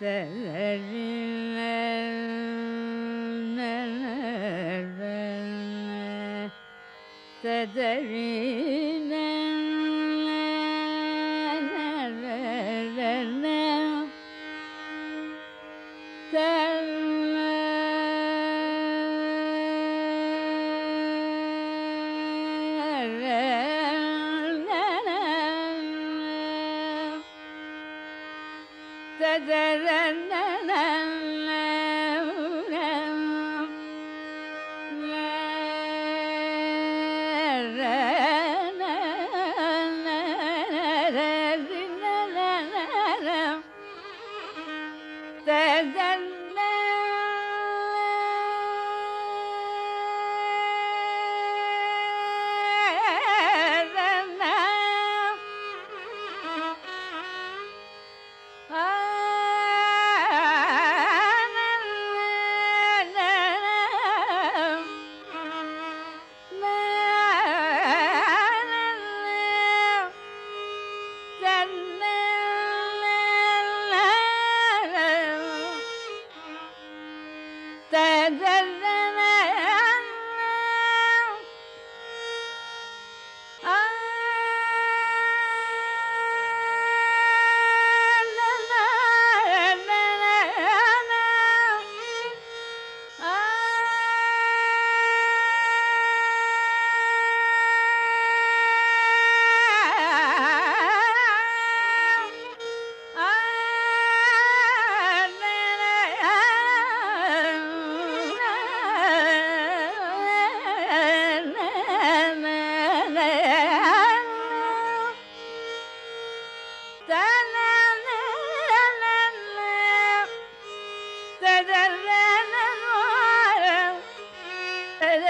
Salut. ಜರ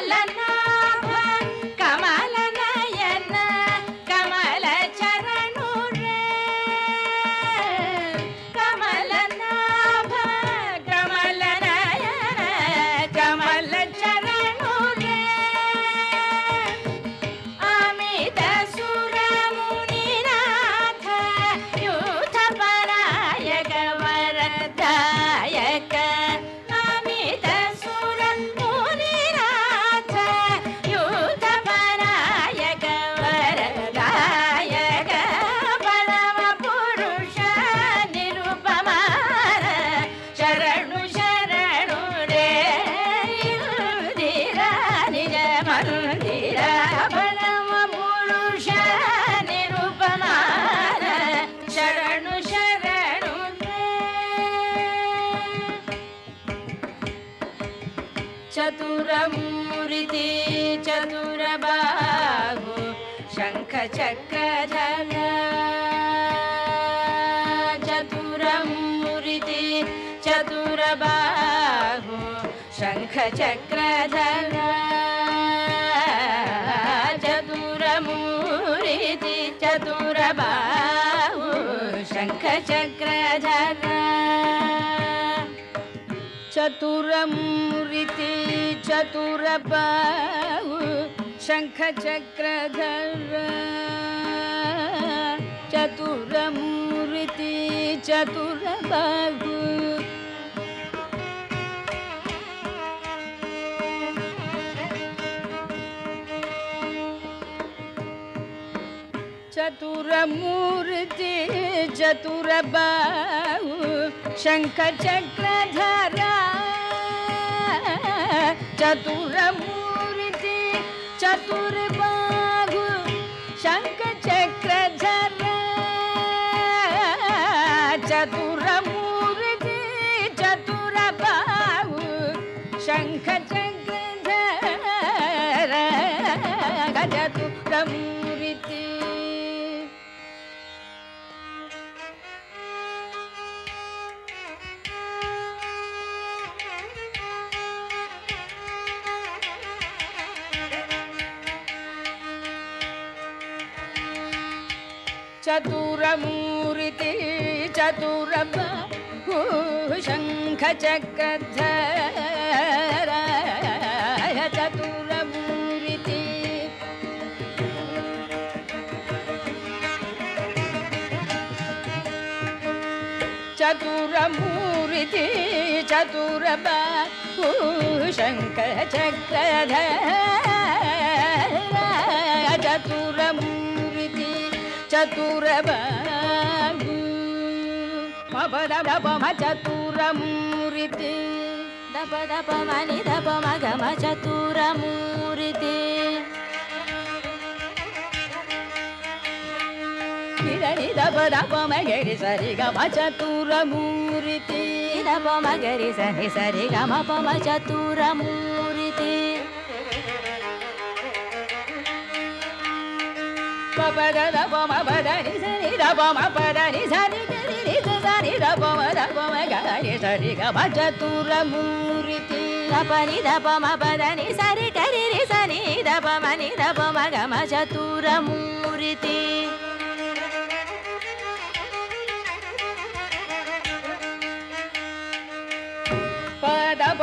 la la चतुरमूर्ति चतुरबाहु शङ्खचक्रधर। चतुरमूर्ति चतुरबाहु शङ्खचक्रधर चतुरमूर्ति चतुरबाहु शङ्खचक्रधर। चतुरमूर्ति चतुरबाहु। चतुरमूर्ति चतुरबाहु शङ्खचक्रधर चतुरमूर्ति चतुर्बाहु शङ्खचक्रधर। चतुरमूर्ति चतुरबाहु शङ्खचक्रधर चतुरमूर्ति चतुरबाहु शङ्खचक्रधर चतुरमूर्ति। चतुरमूर्ति चतुरबाहु शङ्खचक्रधर मपदपम चतुरमूर्ति चतुरमूर्ति। निधनि दप दप मगरि सरि गम चतुरमूर्ति। दप मगरि सनि सरि गम पम चतुरमूर्ति పద దమ పద ని సని దమ పద ని సని ని సని దమ దమ గని సరి గమ చతుర మూర్తి దపని దమ కరి సని దమ ని దమ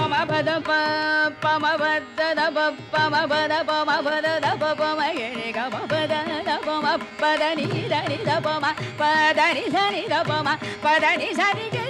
पद पम पद प पम पद दप पम पद पम पद दप पम गरि गम पद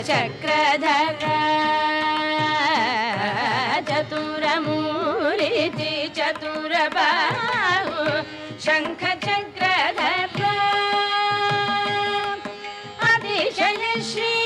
म चतुरमूर्ति चतुरबाहु शङ्खचक्रधर चक्रधर चक्रधर अतिशय श्री